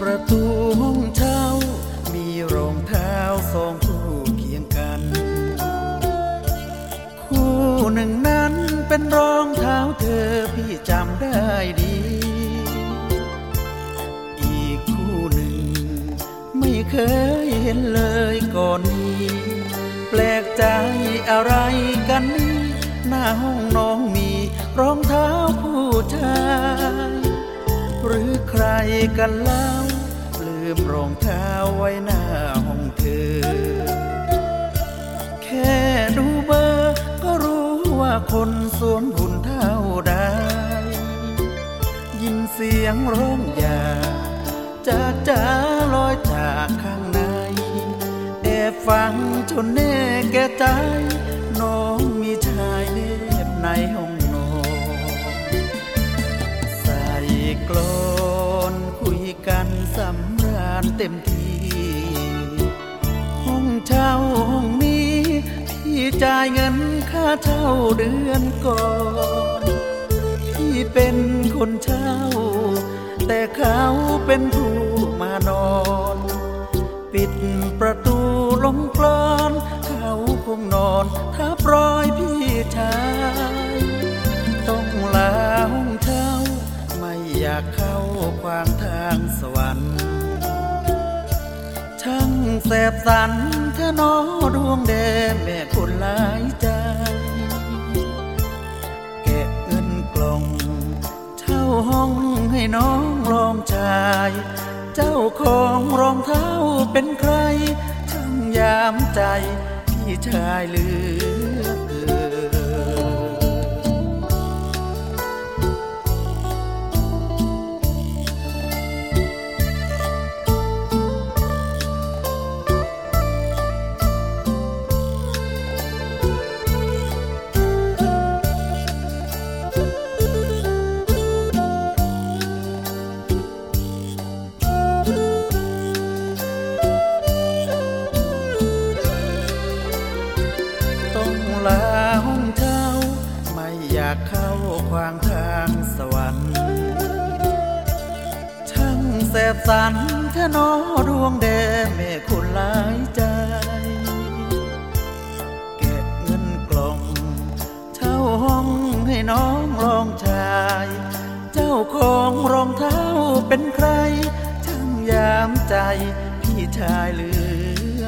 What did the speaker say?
ประตูห้องเช่ามีรองเท้าสองคู่เคียงกัน คู่หนึ่งนั้นเป็นรองเท้าเธอพี่จำได้ดี อีกคู่หนึ่ง ไม่เคยเห็นเลยก่อนนี้ แปลกใจอะไรกันนี่หน้าห้องน้องมีรองเท้าผู้ชายหรือใครกันแล้ว รองเท้าไว้หน้าห้องเธอ แค่ดูเบอร์ก็รู้ว่าคนสวมหุ่นเท่าใดยินเสียงร้องอย่าจากจ้าลอยจากข้างใน แอบฟังจนแน่แก่ใจ น้องมีชายเนบในห้องาญเต็มที่ ห้องเช่าห้องนี้พี่จ่ายเงินค่าเช่าเดือนก่อนพี่เป็นคนเช่า แต่เขาเป็นผู้มานอน ปิดประตูลงกลอนเขาคงนอนทับรอยพี่ชายต้องลาห้องเช่าไม่อยากเข้าขวางทางสวรรค์ แสบสันเธอน้อดวงแดงแม่คนหลายใจ แกะเงินกล่องเช่าห้องให้น้องรองชาย เจ้าของรองเท้าเป็นใคร ช่างยามใจพี่ชายลือากเข้าขวางทางสวรรค์ ช่างแสบสันเธอน้อดวงแดงแม่คนหลายใจแกะเงินกล่อง เช่าห้องให้น้องรองชาย เจ้าของรองเท้าเป็นใคร ช่างยามใจพี่ชายเหลือ